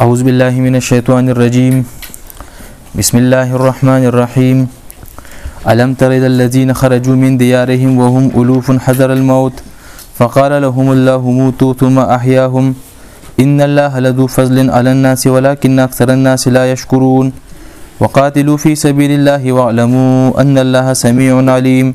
أعوذ بالله من الشيطان الرجيم بسم الله الرحمن الرحيم ألم تر إلى الذين خرجوا من ديارهم وهم ألوف حذر الموت فقال لهم الله موتوا ثم أحياهم إن الله لذو فضل على الناس ولكن أكثر الناس لا يشكرون وقاتلوا في سبيل الله واعلموا أن الله سميع عليم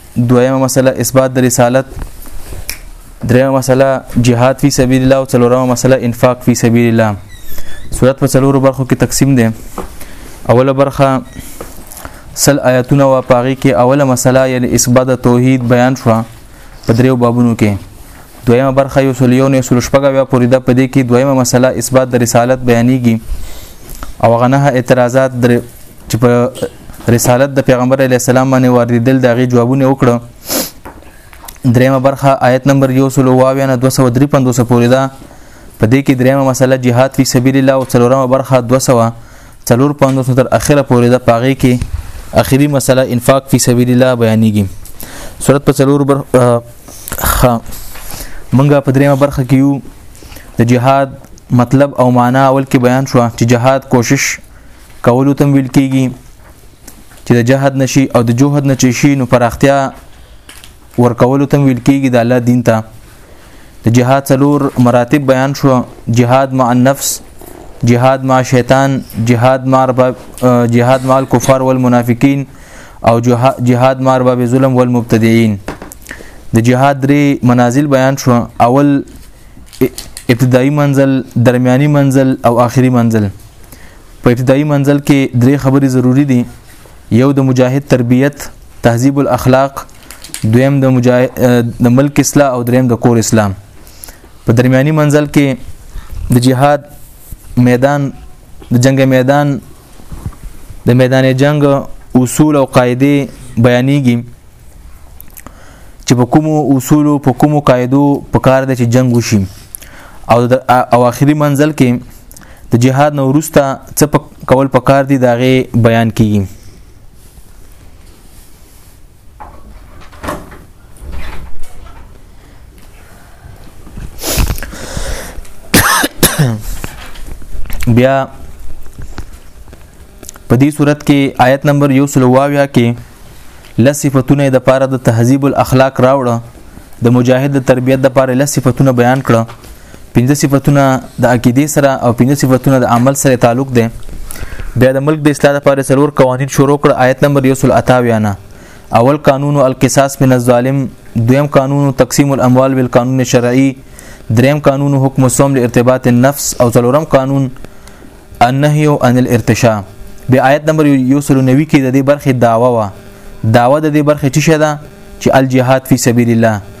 دویمه مسله اثبات د رسالت دریمه مسله جهاد فی سبیل الله او څلورمه مسله انفاق فی سبیل الله صورت په څلورو برخو کې تقسیم ده اوله برخه سل آیاتونه وا پاغي کې اوله مسله یعنی اثبات توحید بیان شو په دریو بابونو کې دویمه برخه یو سل یو نه سل شپږ بیا پوری ده په دې کې دویمه مسله اثبات د رسالت بیانېږي او غنه اعتراضات در چې په رسالت د پیغمبر علی السلام باندې واردېدل د غي جوابونه وکړه دریمه برخه آیت نمبر یو سل واویا نه 235 پوری ده په دې کې دریمه مسله جهاد فی سبیل الله او څلورمه برخه 200 څلور پوندو تر اخره پورې ده پاغې کې اخیری مسله انفاق فی سبیل الله بیانېږي صورت په څلور بر منګه په دریمه برخه کې یو د جهاد مطلب او معنا اول کې بیان شو چې جهاد کوشش کولو تم ویل کیږي چې د جهاد نشي او د جهاد نشي شي نو پراختیا ورکولو تم ویل کېږي د الله دین ته د جهاد څلور مراتب بیان شو جهاد مع النفس جهاد مع شیطان جهاد مع جهاد مع الكفار والمنافقین او جهاد مع ارباب ظلم والمبتدعين د جهاد درې منازل بیان شو اول ابتدایي منزل درمیاني منزل او آخري منزل په ابتدایي منزل کې درې خبرې ضروری دي یو د مجاهد تربیت تهذیب الاخلاق دویم د مجاهد د ملک اصلاح او دریم د کور اسلام په درمیاني منزل کې د جهاد میدان د جنگ میدان د میدان جنگ اصول او قاعده بیانېږي چې په کومو اصولو په کومو قاعدو په کار د چې جنگ وشي او او اخري منزل کې د جهاد نو ورسته څه کول پکار دي دا غي بیان کیږي بیا په دې صورت کې آیت نمبر 122 کې لصفتونه د پاره د تهذیب الاخلاق راوړه د مجاهد د تربیت د پاره لصفتونه بیان کړه پنځه صفاتونه د عقیده سره او پنځه صفاتونه د عمل سره تعلق دي بیا د ملک د اصلاح لپاره سرور قوانین شروع کړ آیت نمبر 128 نه اول قانون القصاص من الظالم دویم قانون تقسیم الاموال بالقانون الشرعي دریم قانون حکم الصوم لارتباط النفس او څلورم قانون النهي عن الارتشاء بیا آیت نمبر 190 کې د دې برخې داوا وا داوا د دې برخې چې شته چې الجهاد فی سبیل الله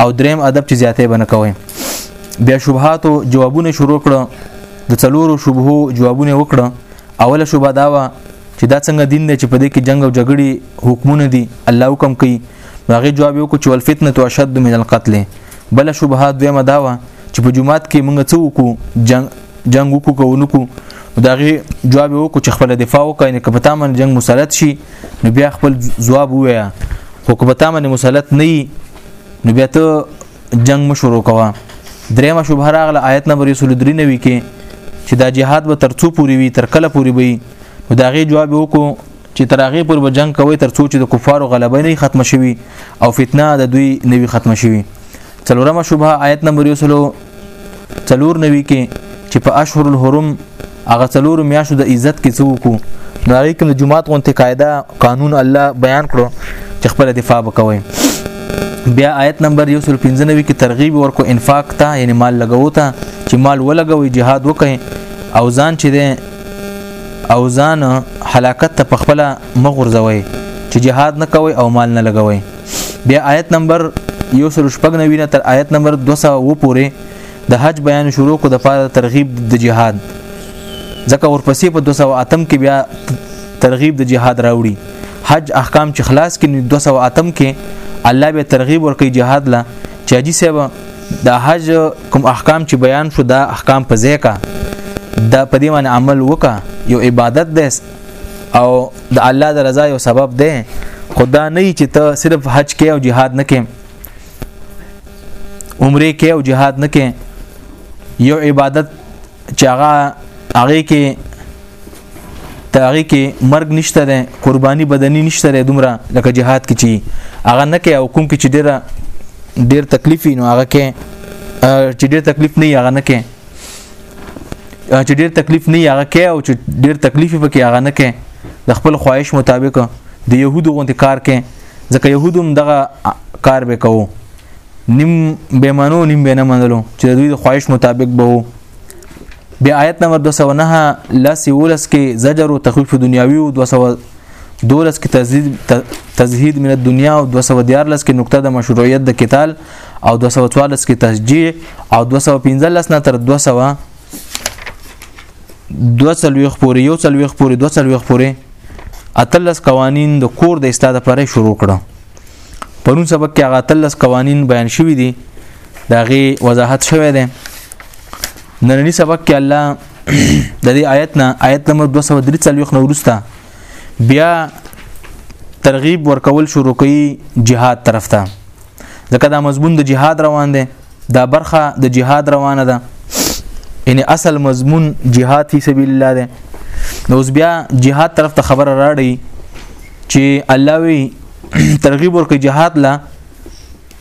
او دریم ادب چې زیاتې بنه کوي بیا شبهات او جوابونه شروع کړه د څلورو شبهو جوابونه وکړه اوله شبهه دا و چې دا څنګه دین دی چې په دې کې جنگ او جګړې حکمونه دي الله حکم کوي هغه جواب یو کو چې ول فتنه تو اشد من القتل بل شبهه دویمه دا و چې په جمعات کې موږ څه وکړو جنگ جنگ وکړو کو نکو دا غي جواب وکړو چې خپل دفاع وکړي نه کپتا من جنگ مسلط شي نو بیا خپل جواب وایا خو کپتا من مسلط نه نو بیا ته جنگ مشورو کوه درېمه شوبه راغله آیت نمبر 193 کې چې دا جهاد به ترڅو پوری وي تر کله پوری وي دا غي جواب وکړو چې تر هغه پر به جنگ کوي تر څو چې د کفارو غلبه نه ختم شوي او فتنه د دوی نوي ختم شوي څلورمه شوبه آیت نمبر یو سلو څلور نوي کې چې په اشهر الحرم هغه څلور میاشتو د عزت کې څه وکړو نو هغه کې د جمعات غونته قاعده قانون الله بیان کړو چې خپل دفاع وکوي بیا آیت نمبر 195 کې ترغیب ورکو انفاق ته یعنی مال لګاو ته چې مال ولګوي jihad وکړي او ځان چې او ځان هلاکت ته په خپل مغورځوي چې جهاد نه کوي او مال نه لګوي بیا آیت نمبر یو سل شپږ نوی نه تر آیت نمبر 200 و پورې د حج بیان شروع کو د پاره ترغیب د جهاد ځکه ورپسې په 208 کې بیا ترغیب د جهاد راوړي حج احکام چې خلاص کې 208 کې الله به ترغیب ورکړي جهاد لا چې حاجی صاحب د حج کوم احکام چې بیان شو دا احکام په ځای کا دا په دې باندې عمل وکا یو عبادت ده او د الله د رضا یو سبب ده خدا نه چې ته صرف حج کې او jihad نه کې عمره کې او jihad نه کې یو عبادت چې هغه هغه کې تاغي کې مرګ نشته ده قرباني بدني نشته ده دومره لکه جهاد کې چی هغه نه کې او کوم کې چې ډیره ډیر تکلیف نو هغه کې چې ډیر تکلیف نه هغه نه کې چې ډیر تکلیف نه هغه کې او چې ډیر تکلیف پکې هغه نه کې د خپل خواهش مطابق د يهودو غونډه کار کې ځکه يهودم دغه کار به کوو نیم به منو نیم به نه منلو چې دوی د خواهش مطابق به وو بیا آیت نمبر 209 لس ولس کې زجر او تخفیف دنیاوی او 200 دولس کې تزهید تزهید من الدنیا او 214 کې نقطه د مشروعیت د قتال او 214 کې تشجیع او 215 نه تر 200 دو څلويخ پورې یو څلويخ پورې دو څلويخ پورې اتلس قوانین د کور د استاده پرې شروع کړه پرون سبق کې هغه تلس قوانین بیان شوی دي دا غي وضاحت شوی دی نننی سبق کې الله د دې آیت نه آیت نمبر 243 نو ورسته بیا ترغیب ورکول شروع کوي جهاد طرف ته ځکه دا مضمون د جهاد روان دی دا برخه د جهاد روانه ده یعنی اصل مضمون جهاد فی سبیل الله ده نو اوس بیا جهاد طرف ته خبره راړي چې الله وی ترغیب ورکړي جهاد لا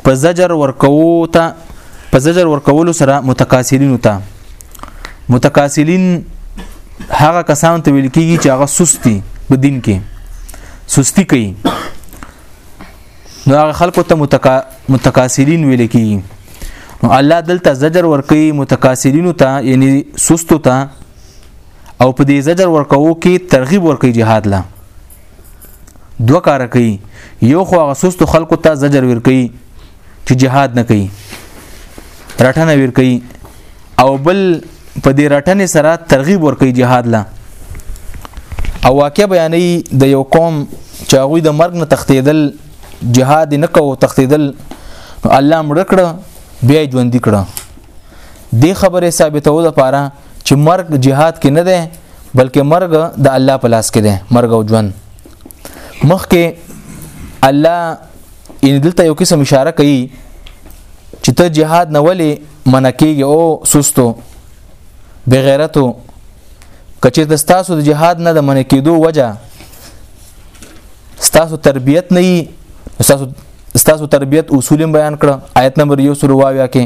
په زجر ورکوو ته په زجر ورکولو سره متقاصلین ته متقاصلین هغه کسان ته ویل کیږي چې هغه سستی په دین کې سستی کوي نو هغه خلکو ته متقا... متقاصلین ویل کیږي نو الله دلته زجر ورکوي متقاصلینو ته یعنی سستو ته او په دې زجر ورکوو کې ترغیب ورکوي جهاد لا دوه کار کوي یو خو هغه سستو خلکو ته زجر ورکوي چې جهاد نه کوي رټنه ورکوي او بل په دې رټنې سره ترغیب ورکوي جهاد لا او واقع بیانې د یو قوم چې هغه د مرګ نه تختیدل جهاد نه کوو تختیدل الله مړ کړ بیا ژوند کړ دې خبره ثابتولو لپاره چې مرګ جهاد کې نه ده بلکې مرګ د الله په لاس کې ده مرګ او ژوند مخکې الله ان دلته یو قسم اشاره کوي چې ته جهاد نه ولې منکیږي او سستو بغیرتو کچې د ستاسو د جهاد نه د منکیدو وجه ستاسو تربیت نه ستاسو ستاسو تربیت اصول بیان کړه آیت نمبر 1 سره واویا کې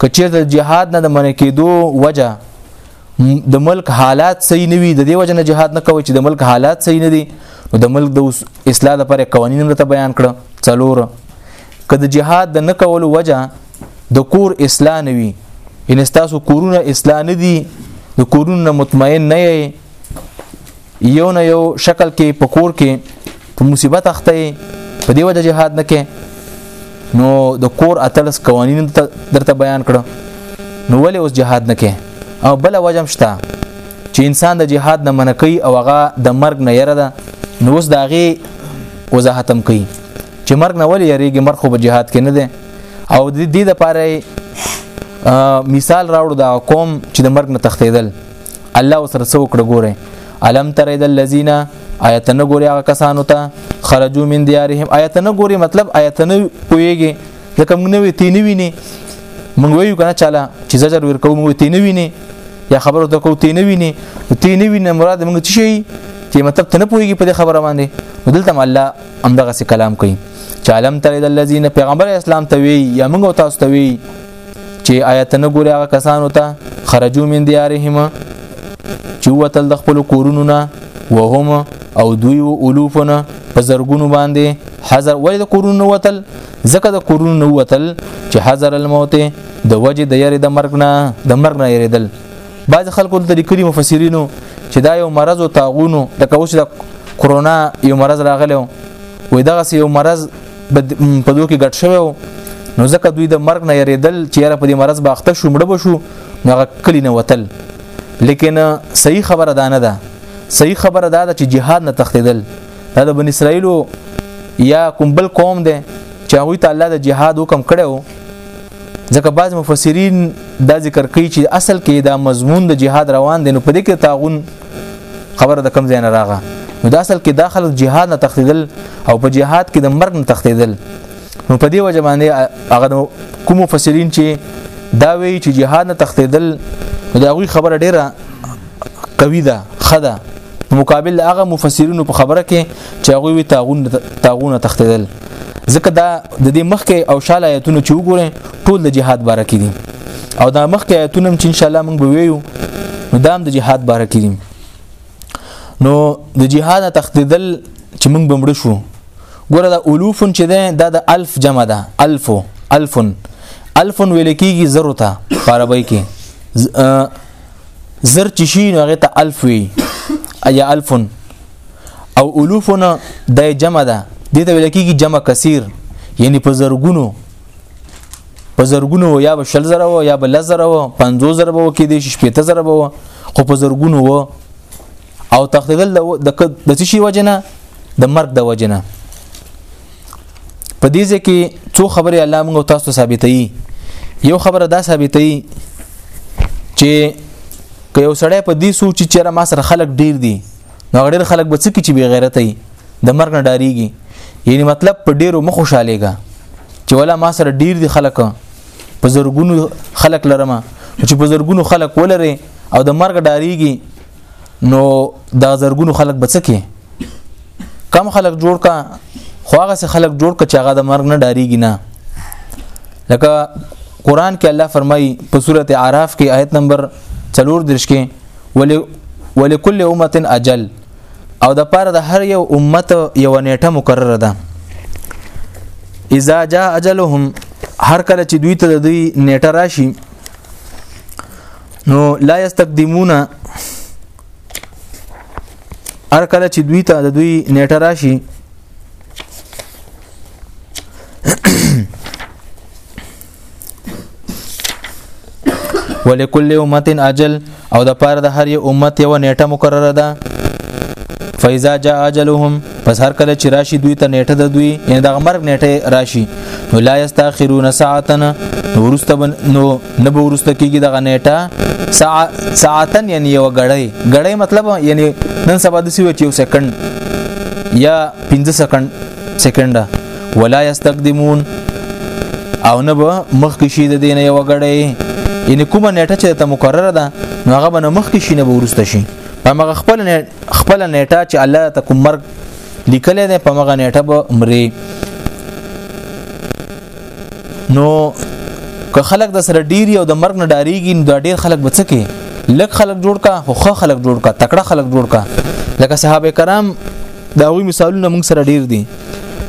که چیرته جهاد نه د منې کېدو وجه د ملک حالات صحیح نه وي د دې وجه نه جهاد نه کوي چې د ملک حالات صحیح نه دي نو د ملک د اصلاح لپاره قوانین هم ته بیان کړه څلور که د جهاد د نه کولو وجه د کور اصلاح نه وي ان تاسو کورونه اصلاح نه دي د کورونه مطمئن نه یې یو نه یو شکل کې په کور کې په مصیبت اخته په دیو د جهاد نه کې نو د کور اتلس قوانین درته بیان کړو نو ولې اوس جهاد نه کې او بل وجم شته چې انسان د جهاد نه منکې او هغه د مرګ نه یره ده نو اوس داغه وضاحت هم کوي چې مرګ نه ولې یریږي مرګ خو په جهاد کې نه ده او د دې لپاره مثال راوړو دا قوم چې د مرګ نه تختیدل الله وسره سو کړه ګوره الم تر اذ الذين آیت نه ګوري هغه کسانو ته خرجو من دیارهم آیت نه ګوري مطلب آیت نه پويږي ځکه موږ نه وی تینې ویني موږ ویو کنه چاله چې زجر ورکو موږ تینې ویني یا خبرو ته کو تینې ویني تینې ویني مراد موږ څه شي چې مطلب ته نه پويږي په خبره باندې دلته الله همدغه کلام کوي چې علم تر الذين پیغمبر اسلام ته وی یا موږ تاسو ته وی چې آیت نه ګوري هغه کسانو ته خرجو من دیارهم چې وتل د خپل کورونو نه وهم او دوی و الوفونه په زرګونو باندې حذر ولې د کورونو وتل ځکه د کورونو وتل چې حذر الموت د وجه د یری د مرګ نه د مرګ نه یریدل بعض خلکو د لیکلي مفسرینو چې دا یو مرض او طاغونو د کوس د کرونا یو مرض راغلی وي دغه یو مرض په دوه کې ګډ شوی وو نو ځکه دوی د مرګ نه یریدل چې را په دې مرز باخته شو مړ بشو نو هغه کلی نه وتل لیکن صحیح خبره دا نه ده صحیح خبره دا ده چې جهاد نه تختیدل دا د بن اسرائیلو یا کوم بل قوم دی چې هغه ته الله د جهاد حکم کړو ځکه بعض مفسرین دا ذکر کوي چې اصل کې دا مضمون د جهاد روان دي نو په دې کې تاغون خبره د کم ځای نه راغه نو د اصل کې دا خلک جهاد نه تختیدل او په جهاد کې د مرګ نه تختیدل نو په دې وجه باندې هغه کوم مفسرین چې دا وی چې جهاد نه تختیدل دا غوي خبره ډیره قوي ده خده مقابل هغه مفسرینو په خبره کې چې هغه وی تاغون تاغونه تختیدل ځکه دا د دې مخکې او شاله ایتونو چې وګورئ ټول د جهاد باره کې دي او دا مخکې آیتونه چې ان شاء الله موږ به ویو نو دا هم د جهاد باره کې دي نو د جهاد تخدیدل چې موږ بمړ شو ګوره دا الوفن چې ده دا د الف جمع ده الفو الفن الفن ویل کېږي زرو ته په عربی کې زر چې شي نو هغه ته الف وي ایا الفن او الوفن د جمع ده دې ته ویل کېږي جمع کثیر یعنی په زرګونو په زرګونو یا به شل زره وو یا به لس زره وو پنځو زره وو کې دي شپېته زره وو خو په زرګونو وو او تختیدل د د څه شي وجنه د مرګ د وجنه په دې ځکه څو خبره الله موږ تاسو ثابتې یو خبره دا ثابتې چې که یو سړی په دې سوچ چې چېرې ما سره خلک ډیر دي نو ډېر خلک به څه کی چې بی غیرت ای د مرګ نه ډاریږي یعنی مطلب په ډیرو مخ خوشالېګا چې ولا ما سره ډیر دي خلک په زرګونو خلک لرم چې په زرګونو خلک ولري او د مرګ ډاریږي نو دا زرګونو خلک بچکه کم خلک جوړ کا خو هغه سه خلک جوړ کا چې هغه د مرګ نه ډاریږي نه لکه قران کې الله فرمایي په سورته اعراف کې آیت نمبر 34 کې ول ولکل امه اجل او د پاره د هر یو امت یو نیټه مقرره ده اذا جاء اجلهم هر کله چې دوی ته د دوی نیټه راشي نو لا یستقدمون هر کله چې دوی ته د دوی نیټه راشي ولکل امه اجل او د پاره د هر یو امت یو نیټه مقرره ده فاذا جاء اجلهم پس هر کله چې راشي دوی ته نیټه د دوی یعنی د مرګ نیټه راشي نو لا یستاخرون ساعتن نو ورسته نو نه به ورسته کیږي د غنیټه ساعتن یعنی یو غړی غړی مطلب یعنی نن سبا د سیو چې یو سکند یا 15 سکند سکند ولا یستقدمون او نه به مخ کې شي د دین یو غړې ان کومه نیټه چې ته مقرره ده نو هغه به مخ کې شي نه ورسته شي هغه خپل خپل نیټه چې الله ته کوم مرګ لیکل دی په هغه نیټه به مري نو که خلک د سره ډیر او د مرګ نه ډاریږي نو دا ډیر خلک بچکه لک خلک جوړ کا خو خه خلک جوړ کا تکړه خلک جوړ کا لکه صحابه کرام دا وی مثالونه موږ سره ډیر دي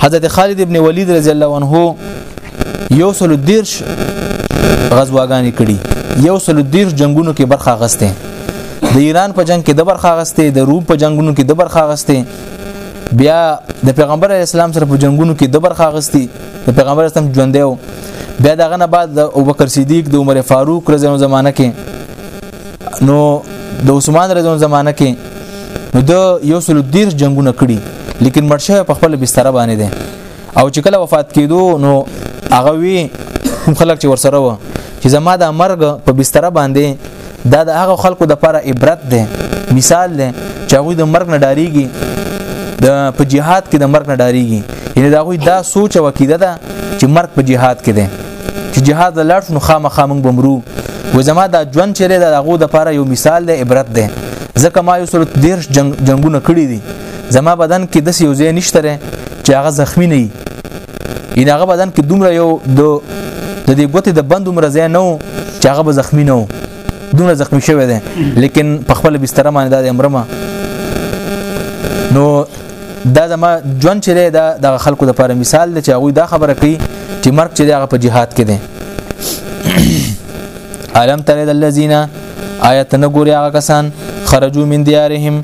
حضرت خالد ابن ولید رضی الله عنه یو سل دیرش غزواګانی کړي یو سل دیرش جنگونو کې برخه غسته د ایران په جنگ کې د برخه غسته د روم په جنگونو کې د برخه غسته بیا د پیغمبر اسلام سره په جنگونو کې د برخه غستی د پیغمبر اسلام ژوندې بیا دغه نه بعد د ابوبکر صدیق د عمر فاروق رضی الله زمانه کې نو د عثمان رضی الله زمانه کې نو د یو سل دیر جنگونه کړي لیکن مرشه په خپل بستر باندې ده او چې کله وفات کیدو نو هغه وی خلک چې ورسره و چې زما د مرګ په بستر باندې دا د هغه خلکو د لپاره عبرت ده مثال ده چې هغه د مرګ نه ډاریږي د په جهاد کې د مرګ نه ډاریږي یعنی دا غوي دا سوچ او عقیده ده چې مرګ په جهاد کې ده چې جهاد ته لاړ شو نو خامخا موږ به مرو و زما دا ژوند چې دی د هغو دپاره یو مثال دی عبرت دی ځکه ما یو سل دېرش جنګ جنګونه کړي دي زما بدن کې داسې یو ځای نشته دی چې هغه زخمی نه وي یعنې هغه بدن کې دومره یو د د دې ګوتې د بند عمره ځای نه و چې هغه به زخمی نه و دومره زخمی شوی دی لیکن په خپل بستره باندې دا د امرمه نو دا زما ژوند چې دی دا د خلکو لپاره مثال دی چې هغه دا خبره کوي چې مرګ چې هغه په جهاد کې دی علم تر الذين آیت نه ګوري هغه کسان خرجو من دیارهم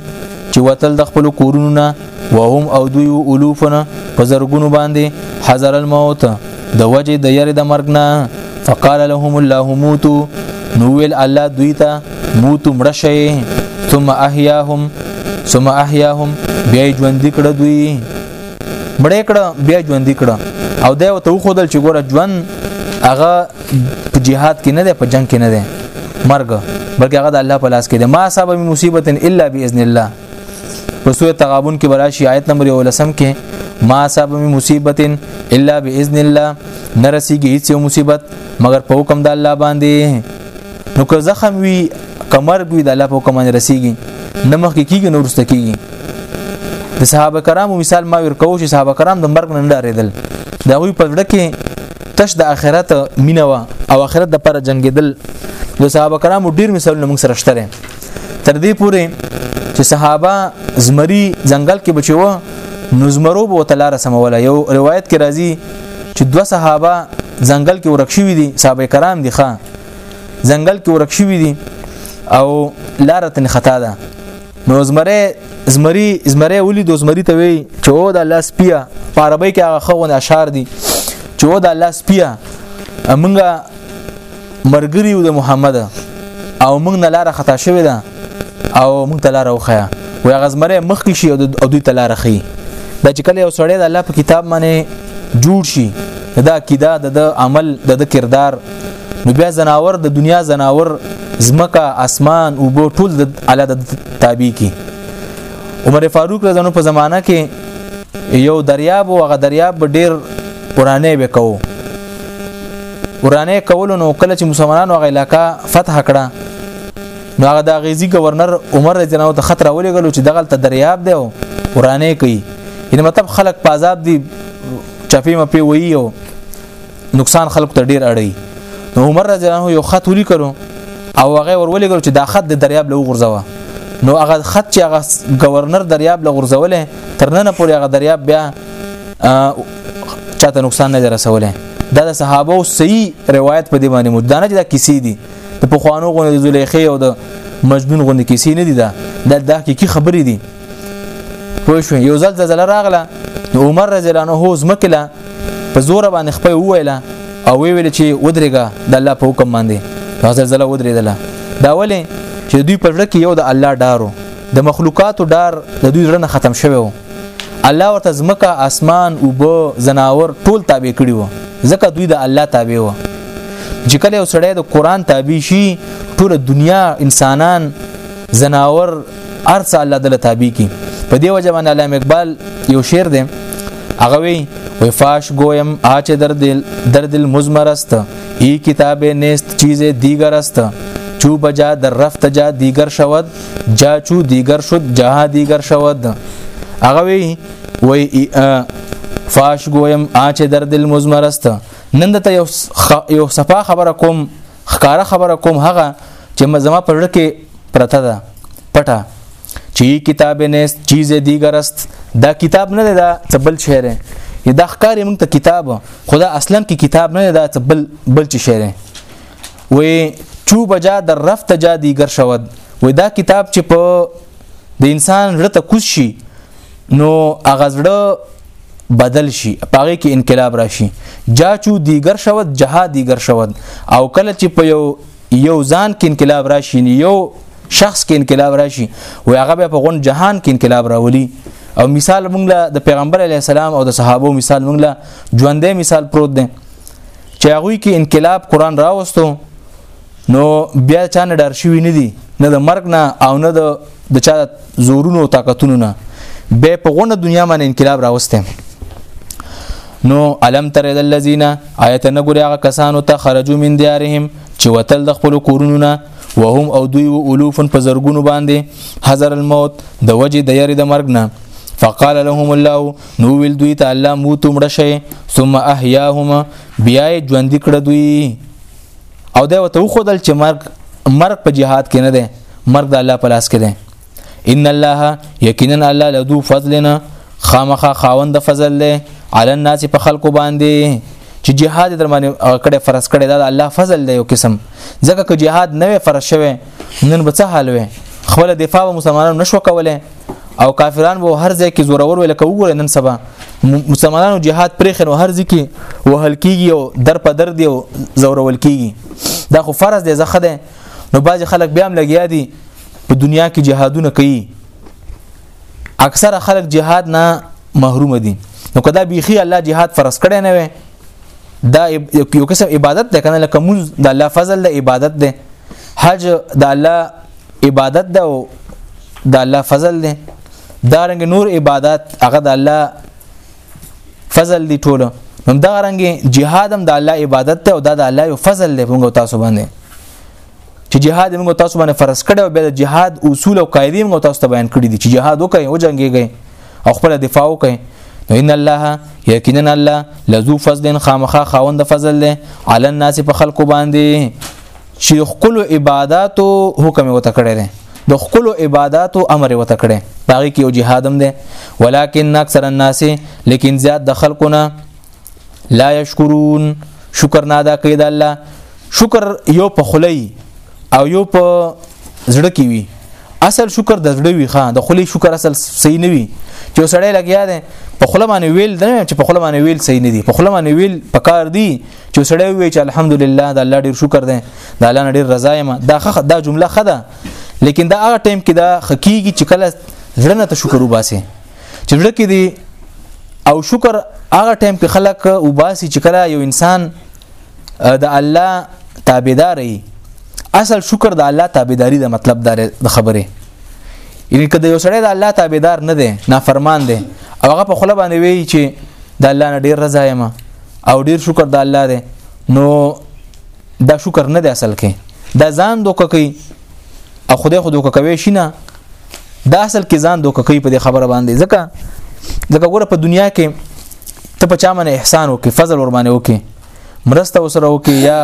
چې وتل د خپل کورونو نه وهم او دوی الوفنا په زرګونو باندې حذر الموت د وجه د یری د مرګ نه فقال لهم الله موتوا نو ویل الله دوی ته موتو مړه شي ثم احیاهم ثم احیاهم بیا ژوند کړه دوی مړې کړه بیا ژوند کړه او دا وته خودل چې ګوره ژوند هغه په جهاد کې نه دی په جنگ کې نه دی مرګ بلکې هغه د الله په لاس کې دی ما صاحب مصیبت الا باذن الله په سوره تغابن کې براشي آیت نمبر 11 کې ما صاحب می مصیبت الا باذن الله نرسیږي هیڅ یو مصیبت مگر په حکم د الله باندې نو که زخم وي کمر وي د الله په حکم باندې رسیږي نمخ کې کیږي نور ست کیږي د صحابه کرامو مثال ما ورکو چې صحابه کرام د مرګ نه ډارېدل دا وی په ځړه کې تش د آخرت مینه او آخرت د پر جنگیدل د صحابه کرامو ډیر مثالونه موږ سره شته تر دې پورې چې صحابه زمری ځنګل کې بچو نو زمرو به وتلاره سموله یو روایت کې راځي چې دوه صحابه ځنګل کې ورک شوي دي صحابه کرام دي ښا ځنګل کې ورک شوي دي او لار تن خطا ده نو زمره زمری زمره ولید زمری ته وی چې او د الله سپیا په عربی کې هغه خونه اشعار دي چې او د الله سپیا امنګه مرګري د محمد او موږ نه لار خطا شوې ده او موږ ته لار وخیا وای غزمره مخ کې شي او دوی ته لار خي دا چې کله یو سړی د الله په کتاب باندې جوړ شي دا کیدا د عمل د کردار نو بیا زناور د دنیا زناور زمکا اسمان او بو ټول د الله د تابع کی عمر فاروق رضی الله په زمانہ کې یو دریاب او غ دریاب ډیر قرانه وکاو ورانه کولو نو کله چې مسلمانانو هغه علاقہ فتح کړه نو هغه د غیزي گورنر عمر رضی الله عنه ته خطر ولېګلو چې دغه ته دریاب دی او ورانه کوي یعنی مطلب خلک په عذاب دي چپی مپی وایي او نقصان خلکو ته ډیر اړي نو عمر رضی الله عنه یو خط ولیکلو او هغه ورولېګلو چې دا خط د دریاب له غورځوه نو هغه خط چې هغه گورنر دریاب له غورځولې ترنه پورې هغه دریاب بیا چاته نقصان نه رسوله دا د صحابه او صحیح روایت په دی باندې مدانه چې دا کیسې دي د پخوانو غونې د زلیخې او د مجنون غونې کیسې نه دي دا دا د حقيقي خبرې دي پوه شو یو ځل د زل راغله عمر رضی الله عنه زمکله په زور باندې خپل وویله او وی ویل چې ودرېګا د الله په حکم باندې غزل زله ودرېدله دا ولې چې دوی په لړ کې یو د الله ډارو د مخلوقاتو ډار د دوی رنه ختم شوی وو الله ورته زمکه اسمان او بو زناور ټول تابع کړی وو ځکه دوی د الله تابع وو چې کله یو سړی د قران تابع شي ټول دنیا انسانان زناور ارس الله دل تابع کی په دی وجه باندې علامه اقبال یو شعر دی هغه وی وفاش گویم آچ در دل در دل مزمرست ای کتاب نیست چیز دیگر است چو بجا در رفت جا دیگر شود جا چو دیگر شد جها دیگر شود هغه وی وی فاش گویم آچ در دل مزمر است نن د یو یو صفه خبره کوم خکاره خبره کوم هغه چې مزما پرړه کې پرته ده پټه چی کتاب نه چیز دیگر است دا کتاب نه ده دا تبل شعر دا ښکاری موږ ته کتاب خدا اصلا کې کتاب نه ده دا تبل بل چی شعر وی چو بجا در رفت جا دیگر شود و دا کتاب چې په د انسان رته کوز شي نو اغزړه بدل شي پاره کې انقلاب راشي جا چو دیگر شود جها دیگر شود او کله چې په یو یو ځان کې انقلاب راشي یو شخص کې انقلاب راشي و هغه په غون جهان کې انقلاب راولي او مثال مونږ له د پیغمبر علی السلام او د صحابه مثال مونږ له ژوندې مثال پروت دی چې هغه کې انقلاب قران راوستو نو بیا چا نه ډار شوی نه دی نه د مرګ نه او نه د د چا زورونو او طاقتونو نه به په غونه دنیا باندې انقلاب راوسته نو علم تر الذین آیت نه ګوري هغه کسانو ته خرجو من دیارهم چې وتل د خپل کورونو نه وهم او دوی و الوفن په زرګونو باندې حذر الموت د وجه د یری د مرګ نه فقال لهم الله نو ویل دوی ته الله مو تمړ شي ثم احیاهم بیا ژوند کړ دوی او دا وته خودل چې مرګ مرګ په جهاد کې نه ده مرګ د الله په لاس کې ده ان الله یقینا الله لذو فضلنا خامخا خاوند د فضل له علی الناس په خلکو باندې چې جهاد در باندې کړه فرض کړه دا الله فضل دی یو قسم ځکه که جهاد نه فرض شوه نن به څه حال وي خپل دفاع مسلمانانو نشو کوله او کافران وو هر ځای کې زورور ویل کوي ګور نن سبا مسلمانانو جهاد پرې خنو هر ځای کې وهل کیږي او در په در دی او زورول کیږي دا خو فرض دی زخه ده نو باج خلک بیا هم لګیا دي په دنیا کې جهادونه کوي اکثره خلک جهاد نه محروم دي نو کدا بیخي الله جهاد فرض کړي نه وي دا یو قسم عبادت ده کنه لکه مونږ د الله فضل د عبادت ده حج د الله عبادت ده او د الله فضل ده دا رنګ نور عبادت هغه د الله فضل دی ټول هم دا رنګ جهاد هم د الله عبادت ته او دا د الله یو فضل دی موږ تاسو باندې چې جهاد موږ تاسو باندې فرض کړو او بیا د جهاد اصول او قاعده موږ تاسو ته بیان کړی دي چې جهاد وکړي او جنگيږي او خپل دفاع وکړي نو ان الله یقینا الله لذو فضل خامخا خاوند فضل له علی الناس په خلق باندې چې خپل عبادتو حکم وته کړی دی د خپل عبادتو امر وته کړی باغی کې یو جهاد هم دی ولکن اکثر الناس لیکن زیات د خلقونه لا یشکرون شکر نه ادا کوي د الله شکر یو په خلی او یو په زړه کې وي اصل شکر د زړه وي خان د خلی شکر اصل صحیح نه وي چې سړی لګیا دی په خله باندې ویل نه چې په خله باندې ویل صحیح نه دي په خله باندې ویل پکار دي چې سړی وی چې الحمدلله د الله ډیر شکر دی د الله ډیر رضا یم دا خه دا جمله خده لیکن دا هغه ټیم کې دا حقيقي چې کله زړه ته شکر وباسي چې زړه کې دی او شکر هغه ټیم کې خلک وباسي چې کله یو انسان د الله تابعدار وي اصل شکر د الله تابعداري د مطلب دار د خبره یعنی کله یو سړی د الله تابعدار نه دی نافرمان دی او هغه په خله باندې وی چې د الله نه ډیر رضا یم او ډیر شکر د الله دی نو دا شکر نه دی اصل کې دا ځان دوک کوي او خدای خو دوک کوي شینه دا اصل کې ځان دوک کوي په دې خبره باندې ځکه ځکه ګوره په دنیا کې ته په چا باندې احسان وکي فضل ور باندې وکي مرسته وسره وکي یا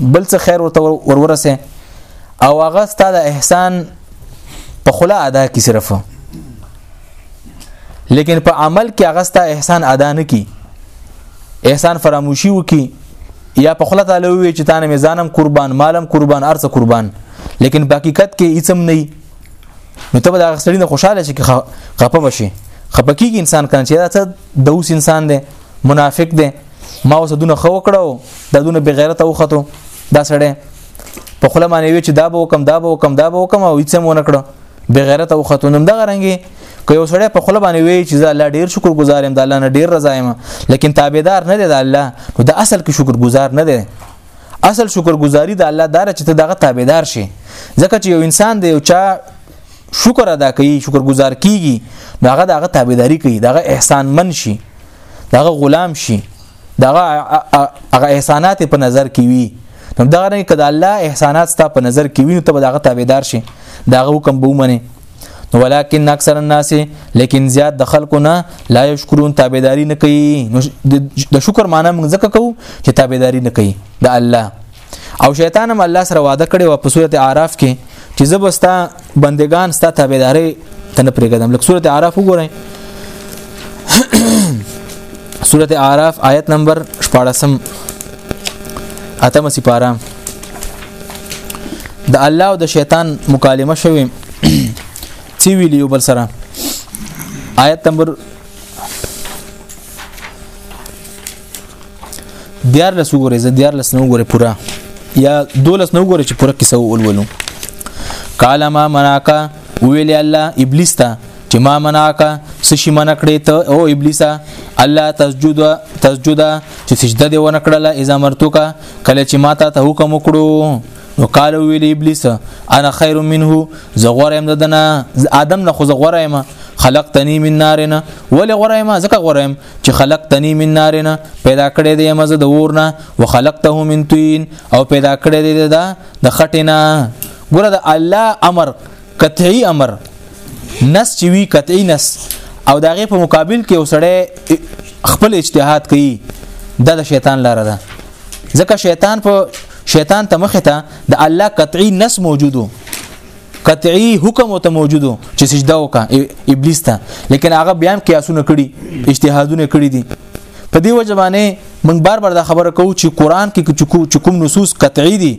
بل څه خیر ورته ورورسه او هغه ستاسو احسان په خلا ادا کی صرف لیکن په عمل کې هغه ستا احسان ادا نه کی احسان فراموشي وکي یا په خله تعالی وی چې تانه میزانم قربان مالم قربان ارڅ قربان لیکن په حقیقت کې هیڅ هم نه نو ته به دا غسړی نه خوشاله شي خپه بشي خپکیږي انسان کان چې دا څه د اوس انسان دی منافق دی ما اوس دونه خو کړو دا دونه بغیرته وختو دا سړی په خله باندې وی چې دا به وکم دا به وکم دا به وکم او هیڅ مو نه کړو بغیرت او خاتونم دغه رنګي که یو سړی په خله باندې وی چې زه الله ډیر شکر گزارم د الله نه ډیر رضا یم لیکن تابعدار نه دی د الله نو د اصل کې شکر گزار نه دی اصل شکر گزاری د الله دار چې ته دغه تابعدار شي ځکه چې یو انسان دی یو چا شکر ادا کوي شکر گزار کیږي دغه دغه تابعداري کوي دغه احسان من شي دغه غلام شي دغه هغه احسانات په نظر کې وي نو دغه نه کده الله احسانات ستا په نظر کې وي نو ته به دغه تابعدار شي دغه حکم به ومني نو ولکن اکثر الناس لیکن زیات د خلکو نه لا یشکرون تابعداري نه کوي نو د شکر معنی موږ ځکه کوو چې تابعداري نه کوي د الله او شیطان هم الله سره وعده کړی و په سورته اعراف کې چې زبستا بندگان ستا تابعداري تنه پرېږدم لکه سورته اعراف وګورئ سورته اعراف آیت نمبر 14 اتمه سپاره د الله او د شیطان مکالمه شوه سی ویلیو بل سره آیت نمبر دیار لس وګورئ زه دیار لس نه وګورئ پورا یا دولس نه وګورئ چې پورا کیسه ولولو قال ما منعك ویل الله ابلیس ته چې ما منعك سشي من کړې ته او ابلیسا الله تسجد تسجد چې سجده دی ونه کړله اذا مرتوک کله چې ما ته حکم وکړو نو قال ویل ابلیس انا خیر منه زغورم ددنه ادم نه خو زغورم خلقتنی من نارنا ول غورم زکه غورم چې خلقتنی من نارنه پیدا کړې دې مزه د ورنه وخلقته من طين او پیدا کړې دې دا د خټینا ګوره د الله امر قطعي امر نس چې وی قطعي نس او داغه په مقابل کې وسړی خپل اجتهاد کوي دا د شیطان لاره ده ځکه شیطان په شیطان ته مخه ته د الله قطعي نس موجودو قطعي حکم او ته موجودو چې سجده وکا ابلیس ته لیکن هغه بیان قیاسونه کړي اجتهادونه کړي دي په دې وجه باندې موږ بار بار دا خبره کوو چې قران کې چې کوم نصوص قطعي دي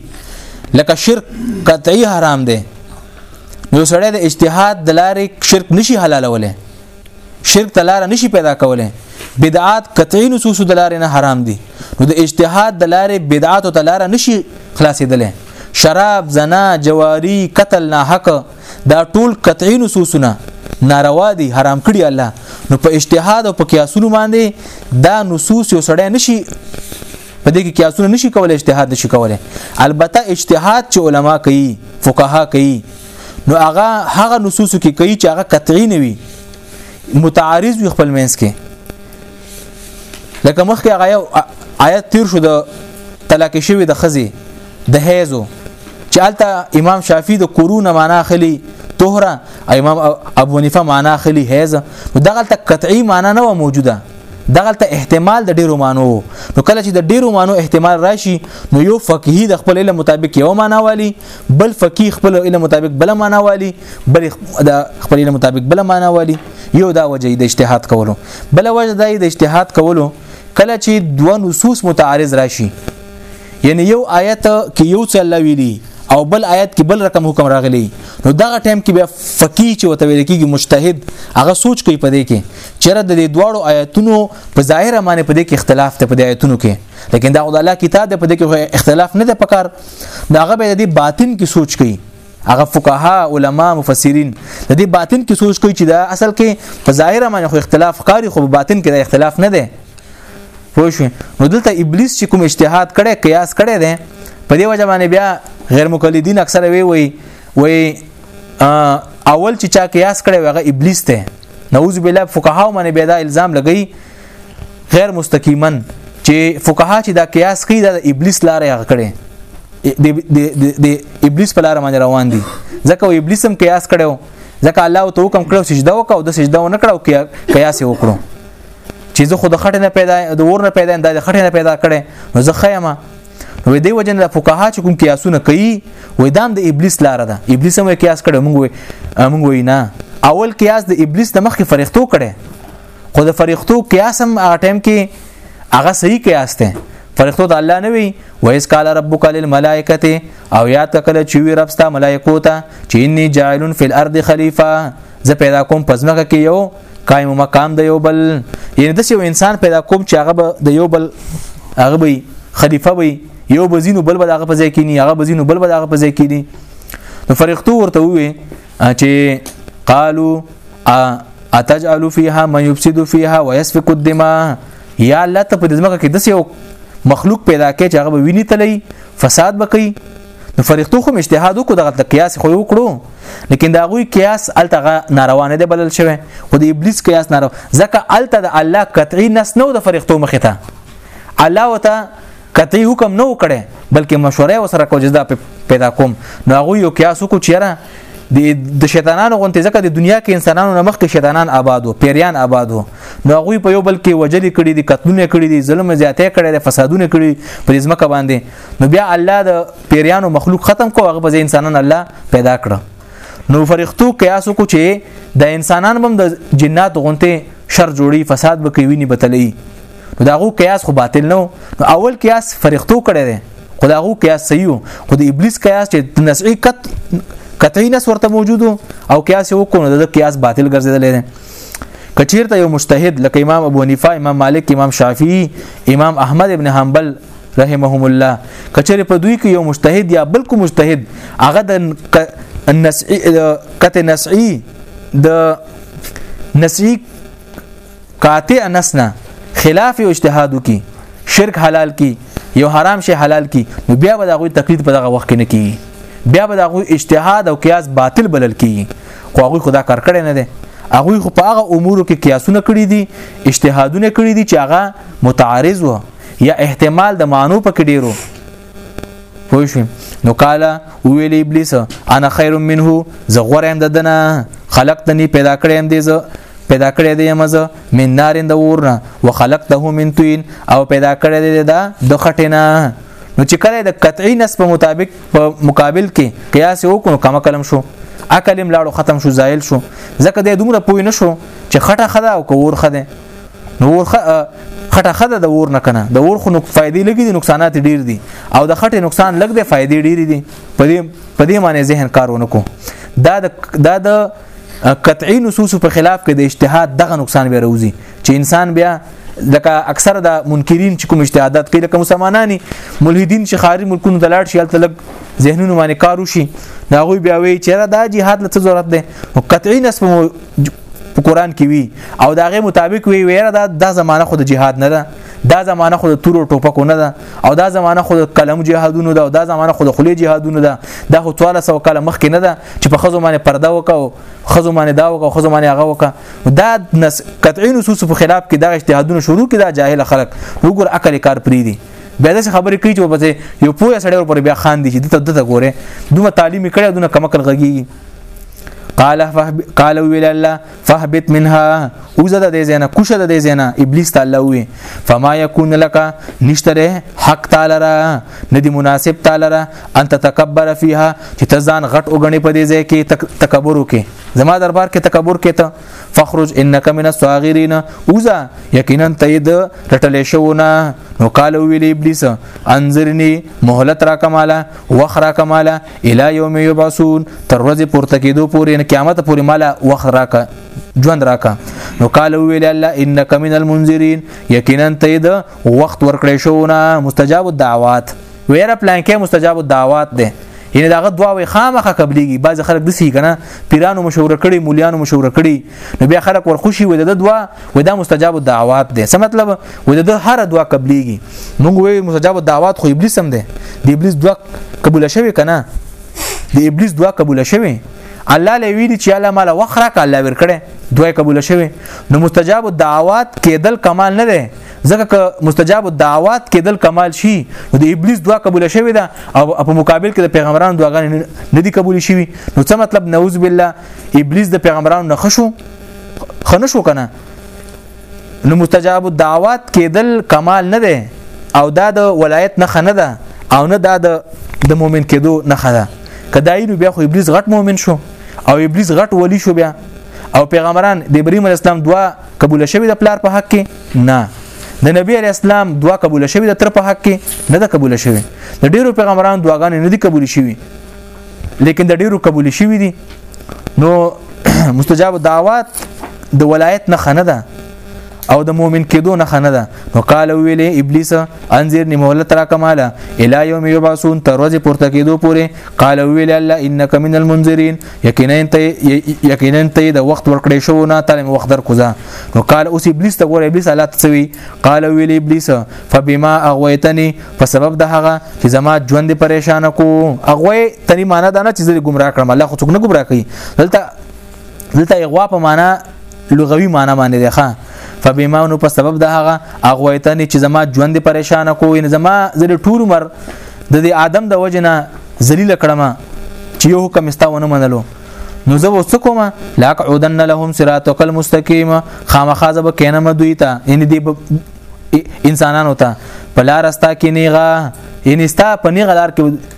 لکه شرک قطعي حرام دی نو سړی د اجتهاد د لارې شرک نشي حلالولی شرک ته لار نشي پیدا کوله بدعات قطعي نصوص د لارې نه حرام دي نو د اجتهاد د لارې بدعات ته لار نشي خلاصېدل شراب زنا جواری قتل نه حق دا ټول قطعي نصوصونه ناروا دي حرام کړی الله نو په اجتهاد او په قیاسونو باندې دا نصوص یو سړی نشي په دې کې قیاسونه نشي کولای اجتهاد نشي کولای البته اجتهاد چې علما کوي فقها کوي نو هغه هغه نصوص کې کوي چې هغه قطعي نه وي متعارض وي خپل منځ کې لکه مخکې هغه آیات تیر شو د طلاق شوی د خزي د هیزو چې الته امام شافعي د قرون معنا خلی طهره امام ابو حنیفه معنا خلی هیزه نو دغه قطعي معنا نه موجوده دغلته احتمال د ډیرو مانو نو کله چې د ډیرو مانو احتمال راشي نو یو فقهي د خپل علم مطابق یو معنا والی بل فقهي خپل علم مطابق بل معنا والی بل د خپل علم مطابق بل معنا والی یو دا وجه د اجتهاد کولو بل وجه د اجتهاد کولو کله چې دوه نصوص متعارض راشي یعنی یو آیت کې یو څه الله ویلي او بل آیت کې بل رقم حکم راغلی نو دغه ټایم کې بیا فقيه چې وته ویل کېږي مجتهد هغه سوچ کوي په دې کې چیرې د دې دواړو آیتونو په ظاهر معنی په دې کې اختلاف ته په دې آیتونو کې لیکن دا خدای الله کتاب په دې کې اختلاف نه دی پکار دا هغه به د باطن کې سوچ کوي هغه فقها علما مفسرین د دې باطن کې سوچ کوي چې دا اصل کې په ظاهر معنی خو اختلاف قاری خو په باطن کې دا اختلاف نه دی پوه شو نو دلته ابلیس چې کوم اجتهاد کړي قیاس کړي دی په دې وجه باندې بیا غیر مقلدین اکثره وی وی وی اول چې چا قیاس کړي وغه ابلیس ته نعوذ بالله فقهاو باندې بیا دا الزام لګی غیر مستقیما چې فقها چې دا قیاس کوي دا ابلیس لارې هغه کړي د ابلیس په لار باندې روان دي ځکه ابلیس هم قیاس کړو ځکه الله ته حکم کړو سجده وکاو د سجده نه کړو قیاس وکړو چې زه خود خټه نه پیدا د ور نه پیدا د خټه نه پیدا کړي نو زه خیمه نو دې وجه نه فقها چې کوم قیاسونه کوي وې دام د ابلیس لار ده ابلیس هم قیاس کړي موږ موږ وې نه اول قیاس د ابلیس د مخ کې فرښتو کړي خو د فرښتو قیاس هم هغه ټایم کې هغه صحیح قیاس ده فرښتو د الله نه وي وایس قال ربک للملائکه او یاد کله چې وی رب ستا ملائکو ته چې انی جاعل فی الارض خلیفہ زه پیدا کوم پزماکه کې یو قائم مقام د یو بل یعنی د یو انسان پیدا کوم چې هغه به د یو بل هغه به خلیفہ وي یو بزینو بل به هغه په ځای کینی هغه بزینو بل به هغه په ځای کینی نو فرښتو ورته وي چې قالو اتجعل فيها من يفسد فيها ويسفك الدماء یا الله ته په دې ځمکه کې د یو مخلوق پیدا کړي چې هغه ویني تلې فساد وکړي نو فرښتو خو اجتهاد وکړو دغه د قیاس خو وکړو لیکن دا غوي قیاس الته ناروا نه دی بلل شوی خو د ابلیس قیاس ناروا ځکه الته د الله قطعی نس نو د فرښتو مخ ته الله وته قطعی حکم نه وکړي بلکې مشوره وسره کو جزدا پیدا کوم نو غوي یو قیاس کو چیرې د شیطانانو غونته ځکه د دنیا کې انسانانو نمخ کې شیطانان آبادو پیریان آبادو نو غوي په یو بل کې وجلې کړي دي قتلونه کړي دي ظلم زیاتې کړي دي فسادونه کړي په ځمکه باندې نو بیا الله د پیریانو مخلوق ختم کو هغه په انسانان الله پیدا کړ نو فرښتو قیاس کو چې د انسانان بم د جنات غونته شر جوړي فساد به کوي نه بتلې نو داغو قیاس خو باطل نو اول قیاس فرښتو کړي دي خداغو قیاس صحیح خو د ابلیس قیاس چې نسعی کت قطعی نس ورته موجود او قیاس یو کو نو د قیاس باطل ګرځیدل دي کچیرته یو مجتهد لکه امام ابو حنیفه امام مالک امام شافعی امام احمد ابن حنبل رحمهم الله کچره په دوی کې یو مجتهد یا بل کو مجتهد هغه د نسعی کته نسعی د نسعی قاطع نسنا خلاف اجتهاد کی شرک حلال کی یو حرام شی حلال کی نو بیا به دغه تقلید په دغه وخت کې نه کیږي بیا به دغه اجتهاد او قیاس باطل بلل کیږي خو هغه خدا کار کړی نه دی هغه خو په هغه امور کې قیاسونه کړی دي اجتهادونه کړی دي چې هغه متعارض و یا احتمال د معنو پکې ډیرو پوه شو نو قال ویل ابلیس انا خیر منه زه غوړم د دنه خلقتنی پیدا کړم دې زه پیدا کړی دی مزه من نارین د ورنه وخلقته من طین او پیدا کړی دی دا د خټینا نو چې کله د قطعی نس په مطابق په مقابل کې قیاس وکړو کما کلم شو اکلم لاړو ختم شو زایل شو ځکه د دومره پوی نشو چې خټه خدا او کور خده نو ورخه خټه خده د ور نه کنه د ور خو فائدې لګي دي نقصانات ډیر دي او د خټه نقصان لګ دي فائدې ډیر دي په دې په دې معنی ذهن کار ونکو دا د دا د قطعی نصوص په خلاف کې د اجتهاد دغه نقصان به راوځي چې انسان بیا لکه اکثر د منکرین چې کوم اجتهادات کوي لکه مسلمانانی ملحدین چې خارج ملکونو د لاړ شي هلته لګ ذهنونه باندې کار وشي دا غوي بیا وی چې دا جهاد لته ضرورت ده او قطعی نسب په قران کې وی او داغه مطابق وی ویره دا د زمانه خود جهاد نه ده دا زمانه خود تور ټوپکو نه ده او دا زمانه خود قلم جهادونو ده او دا زمانه خود خلی جهادونو ده دا خو 1300 کاله مخکې نه ده چې په خزو باندې پرده وکاو خزو باندې دا وکاو خزو باندې هغه وکا دا نس قطعی نصوص په خلاف کې دا اجتهادونه شروع کړي دا جاهل خلک وګور عقل کار پری دي بیا داسې خبرې کوي چې په یو پوهه سړی ور پر بیا خان دي چې دته دته ګوره دومره تعلیم کړي دونه کمکل غږیږي قال فهب قال ویل الله فهبت منها اوزه د دې زینا کوشه د دې زینا ابلیس تعالی وی فما یکون لك نشتره حق تعالی را ندی مناسب تعالی را انت تکبر فیها چې تزان غټ وګڼي په دې ځای کې تکبر وکي زما دربار کې تکبر کې ته فخرج انك من الصاغرين اوزه یقینا ته د رټلې شوونه نو قال ویل ابلیس انظرني مهلت را کماله وخرا کماله الی یوم یبعثون تر ورځې پورته کېدو پورې ان قیامت پورې مال وخت راکا ژوند راکا نو قال ویل الله انک من المنذرین یقینا ته د وخت ورکړې شو نه مستجاب الدعوات ویره پلان کې مستجاب الدعوات ده یعنی داغه دعا وي خامخه قبليږي بعض خلک دسی کنه پیرانو مشوره کړي مولیانو مشوره کړي نو بیا خلک ورخوشي وي د دعا و دا مستجاب الدعوات دی څه مطلب و د هر دعا قبليږي موږ وی مستجاب الدعوات خو ابلیس هم دی د ابلیس دعا قبول شوی کنه د ابلیس دعا قبول شوی الله له ویلي چې الله مال وخره ک الله ورکړي دوی قبول شوی نو مستجاب الدعوات کېدل کمال نه دی ځکه که مستجاب الدعوات کېدل کمال شي نو د ابلیس دعا قبول شوې ده او په مقابل کې د پیغمبرانو دعاګانې نه دي قبول شوي نو څه مطلب نعوذ بالله ابلیس د پیغمبرانو نه خشو خنه شو کنه نو مستجاب الدعوات کېدل کمال نه ده او دا د ولایت نه خنه ده او نه دا د د مؤمن کېدو نه خنه کداې نو بیا خو ابلیس غټ مؤمن شو او ابلیس غټ ولی شو بیا او پیغمبران د ابراهيم اسلام دعا قبول شوې د پلار په حق کې نه د نبی علی اسلام دعا قبول شوی د تر په حق کې نه ده قبول شوی د ډیرو پیغمبرانو دعاګانې نه دي قبول شوی لیکن د ډیرو قبول شوی دي نو مستجاب دعوات د ولایت نه خنه ده او د مؤمن کېدو نه خنه ده نو قال ویلې ابلیس انذر نی مهلت را کماله الی یوم یبعثون تر ورځې پورته کېدو پورې قال ویلې الله انک من المنذرین یقینا ته یقینا ته د وخت ورکړې شو نه تعالی وخت در کوزا نو قال اوس ابلیس ته ګور ابلیس الله تسوي قال ویل ابلیس فبما اغويتني په سبب د هغه چې زما ژوند پریشان کو اغوي تني معنا دا نه چې زه ګمراه کړم الله خو څوک نه ګمراه کوي دلته دلته اغوا په معنا لغوي معنی باندې ده ښا فبما نو په سبب د هغه اغویتنی چې زما ژوند پریشان کو ان زما زری ټول عمر د دې ادم د وجنه ذلیل کړم چې یو حکم استاونه منلو نو زه وڅ کوم لاک عودن لهم صراطک المستقیم خامخا زب کینم دوی ته ان دی انسانانو ته په لار استا کې نیغه ان استا په نیغه لار کې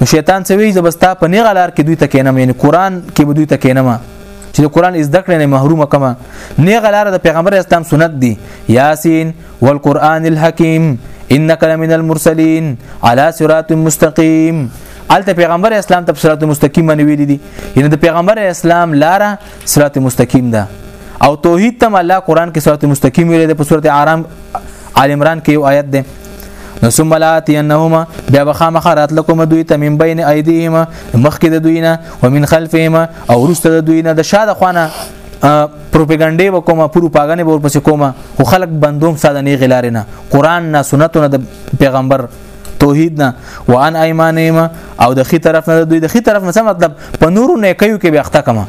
نو شیطان څه وی زبستا په نیغه لار کې دوی ته کینم یعنی قران کې به دوی ته کینم چې قران از دکړې نه محروم کما نیغه لار د پیغمبر اسلام سنت دی یاسین والقران الحکیم انک لمن المرسلین علی صراط مستقیم الته پیغمبر اسلام ته صراط مستقیم باندې ویل دي یعنی د پیغمبر اسلام لار صراط مستقیم ده او توحید تم الله قران کې صراط مستقیم ویل ده په سورته آرام آل عمران کې یو آیت دی نو ثم لاتي انهما بیا بخامخ راتلکم دوی ته من بین ایدیهما مخکې د دوی نه ومن خلفهما او ورسته د دوی نه د شاده خوانه پروپاګاندا وکوم پروپاګانې به ورپسې کوم خو خلک بندوم ساده نه غلار نه قران نه سنت نه د پیغمبر توحید نه وان ایمانهم او د خي طرف نه دوی د خي طرف نه څه مطلب په نورو نه کوي کې بیا اخته کما